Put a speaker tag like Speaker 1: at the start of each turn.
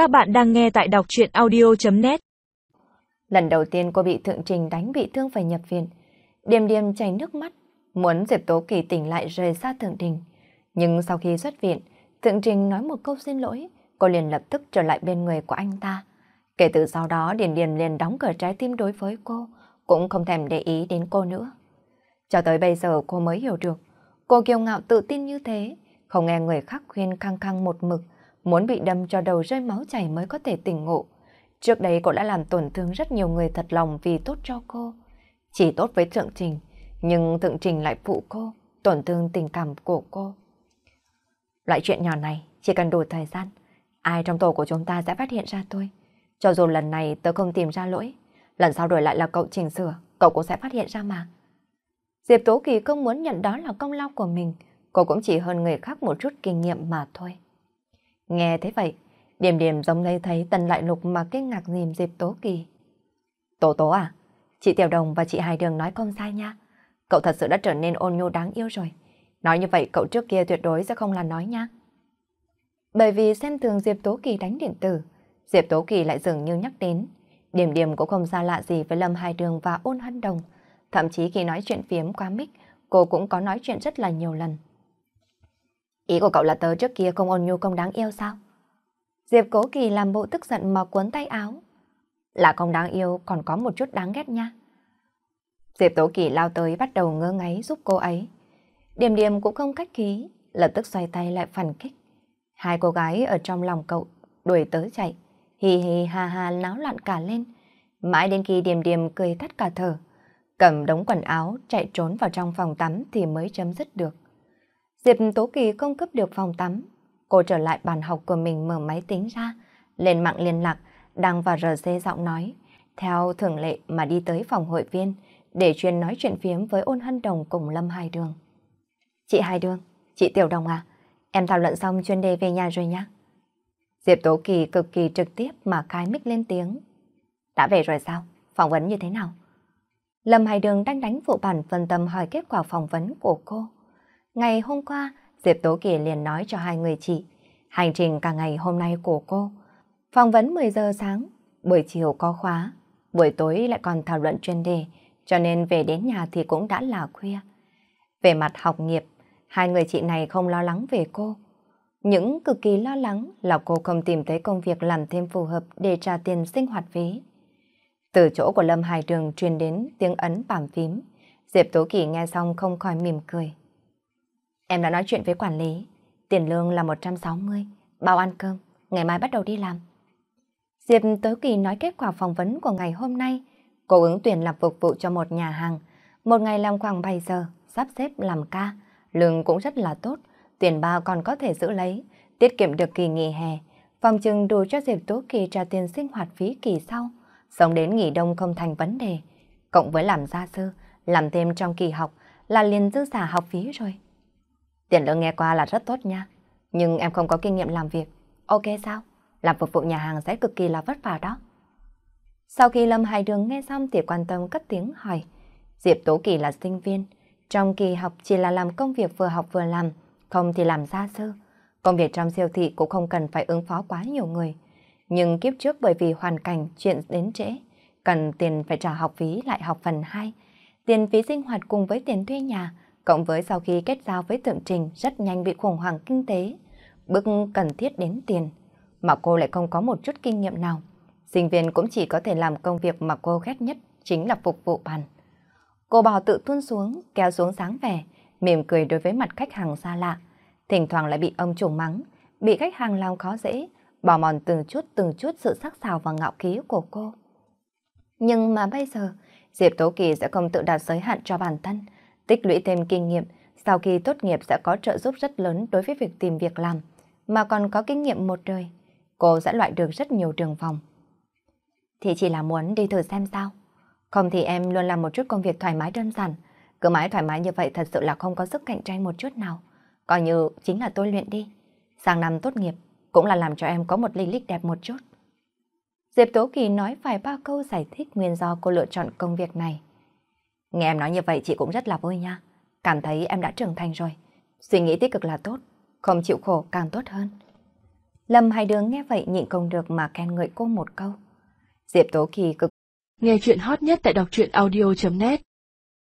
Speaker 1: Các bạn đang nghe tại đọc chuyện audio.net
Speaker 2: Lần đầu tiên cô bị Thượng Trình đánh bị thương phải nhập viện. Điềm điềm chảy nước mắt, muốn Diệp Tố Kỳ tỉnh lại rời xa Thượng Trình. Nhưng sau khi xuất viện, Thượng Trình nói một câu xin lỗi, cô liền lập tức trở lại bên người của anh ta. Kể từ sau đó Điền điềm liền đóng cửa trái tim đối với cô, cũng không thèm để ý đến cô nữa. Cho tới bây giờ cô mới hiểu được, cô kiêu ngạo tự tin như thế, không nghe người khác khuyên khăng khăng một mực, muốn bị đâm cho đầu rơi máu chảy mới có thể tỉnh ngộ. Trước đây cô đã làm tổn thương rất nhiều người thật lòng vì tốt cho cô. Chỉ tốt với Thượng Trình, nhưng Thượng Trình lại phụ cô, tổn thương tình cảm của cô. Loại chuyện nhỏ này, chỉ cần đủ thời gian, ai trong tổ của chúng ta sẽ phát hiện ra tôi. Cho dù lần này tớ không tìm ra lỗi, lần sau đổi lại là cậu chỉnh sửa, cậu cũng sẽ phát hiện ra mà. Diệp Tố Kỳ không muốn nhận đó là công lao của mình, cô cũng chỉ hơn người khác một chút kinh nghiệm mà thôi. Nghe thế vậy, điểm điểm giống như thấy Tần Lại Lục mà kinh ngạc nhìn Diệp Tố Kỳ. Tố Tố à, chị Tiểu Đồng và chị Hải Đường nói không sai nha. Cậu thật sự đã trở nên ôn nhu đáng yêu rồi. Nói như vậy cậu trước kia tuyệt đối sẽ không là nói nha. Bởi vì xem thường Diệp Tố Kỳ đánh điện tử, Diệp Tố Kỳ lại dường như nhắc đến. Điểm điểm cũng không xa lạ gì với Lâm Hải Đường và ôn hân đồng. Thậm chí khi nói chuyện phiếm quá mic, cô cũng có nói chuyện rất là nhiều lần. Ý của cậu là tớ trước kia không ôn nhu không đáng yêu sao? Diệp Cố Kỳ làm bộ tức giận mà cuốn tay áo. Là không đáng yêu còn có một chút đáng ghét nha. Diệp Tố Kỳ lao tới bắt đầu ngơ ngáy giúp cô ấy. Điềm điềm cũng không cách khí, lập tức xoay tay lại phản kích. Hai cô gái ở trong lòng cậu đuổi tới chạy, hì hì ha ha náo loạn cả lên. Mãi đến khi điềm điềm cười thắt cả thở, cầm đống quần áo chạy trốn vào trong phòng tắm thì mới chấm dứt được. Diệp Tố Kỳ không cấp được phòng tắm. Cô trở lại bàn học của mình mở máy tính ra, lên mạng liên lạc, đăng vào RC giọng nói, theo thường lệ mà đi tới phòng hội viên để chuyên nói chuyện phiếm với ôn hân đồng cùng Lâm Hai Đường. Chị Hai Đường, chị Tiểu Đồng à, em thảo luận xong chuyên đề về nhà rồi nhá. Diệp Tố Kỳ cực kỳ trực tiếp mà khai mic lên tiếng. Đã về rồi sao? Phỏng vấn như thế nào? Lâm Hải Đường đang đánh vụ bản phân tâm hỏi kết quả phỏng vấn của cô. Ngày hôm qua, Diệp Tố Kỳ liền nói cho hai người chị, hành trình cả ngày hôm nay của cô. Phỏng vấn 10 giờ sáng, buổi chiều có khóa, buổi tối lại còn thảo luận chuyên đề, cho nên về đến nhà thì cũng đã là khuya. Về mặt học nghiệp, hai người chị này không lo lắng về cô. Những cực kỳ lo lắng là cô không tìm thấy công việc làm thêm phù hợp để trả tiền sinh hoạt phí. Từ chỗ của Lâm Hải Đường truyền đến tiếng ấn bảm phím, Diệp Tố Kỳ nghe xong không khỏi mỉm cười. Em đã nói chuyện với quản lý, tiền lương là 160, bao ăn cơm, ngày mai bắt đầu đi làm. Diệp Tố Kỳ nói kết quả phỏng vấn của ngày hôm nay, cô ứng tuyển làm phục vụ cho một nhà hàng, một ngày làm khoảng 7 giờ, sắp xếp làm ca, lương cũng rất là tốt, tiền bao còn có thể giữ lấy, tiết kiệm được kỳ nghỉ hè, phòng chừng đủ cho Diệp Tố Kỳ trả tiền sinh hoạt phí kỳ sau, sống đến nghỉ đông không thành vấn đề. Cộng với làm gia sư, làm thêm trong kỳ học là liền dư giả học phí rồi. Tiền lương nghe qua là rất tốt nha, nhưng em không có kinh nghiệm làm việc. Ok sao? Làm phục vụ nhà hàng sẽ cực kỳ là vất vả đó. Sau khi Lâm Hải Đường nghe xong thì quan tâm cất tiếng hỏi. Diệp Tố Kỳ là sinh viên, trong kỳ học chỉ là làm công việc vừa học vừa làm, không thì làm gia sư. Công việc trong siêu thị cũng không cần phải ứng phó quá nhiều người. Nhưng kiếp trước bởi vì hoàn cảnh chuyện đến trễ, cần tiền phải trả học phí lại học phần 2. Tiền phí sinh hoạt cùng với tiền thuê nhà, cộng với sau khi kết giao với tượng trình rất nhanh bị khủng hoảng kinh tế, bước cần thiết đến tiền. Mà cô lại không có một chút kinh nghiệm nào. Sinh viên cũng chỉ có thể làm công việc mà cô ghét nhất, chính là phục vụ bàn. Cô bò tự tuôn xuống, kéo xuống sáng vẻ, mỉm cười đối với mặt khách hàng xa lạ. Thỉnh thoảng lại bị ông chủ mắng, bị khách hàng làm khó dễ, bỏ mòn từng chút từng chút sự sắc sảo và ngạo khí của cô. Nhưng mà bây giờ, Diệp Tố Kỳ sẽ không tự đặt giới hạn cho bản thân, tích lũy thêm kinh nghiệm, sau khi tốt nghiệp sẽ có trợ giúp rất lớn đối với việc tìm việc làm, mà còn có kinh nghiệm một đời. Cô sẽ loại được rất nhiều trường phòng Thì chỉ là muốn đi thử xem sao. Không thì em luôn làm một chút công việc thoải mái đơn giản. Cứ mãi thoải mái như vậy thật sự là không có sức cạnh tranh một chút nào. Coi như chính là tôi luyện đi. Sang năm tốt nghiệp cũng là làm cho em có một ly lịch đẹp một chút. Diệp Tố Kỳ nói vài ba câu giải thích nguyên do cô lựa chọn công việc này. Nghe em nói như vậy chị cũng rất là vui nha. Cảm thấy em đã trưởng thành rồi. Suy nghĩ tích cực là tốt, không chịu khổ càng tốt hơn. Lâm hai đứa nghe vậy nhịn không được mà khen ngợi cô một câu. Diệp Tố Kỳ cực.
Speaker 1: Nghe chuyện hot nhất tại đọc truyện audio.net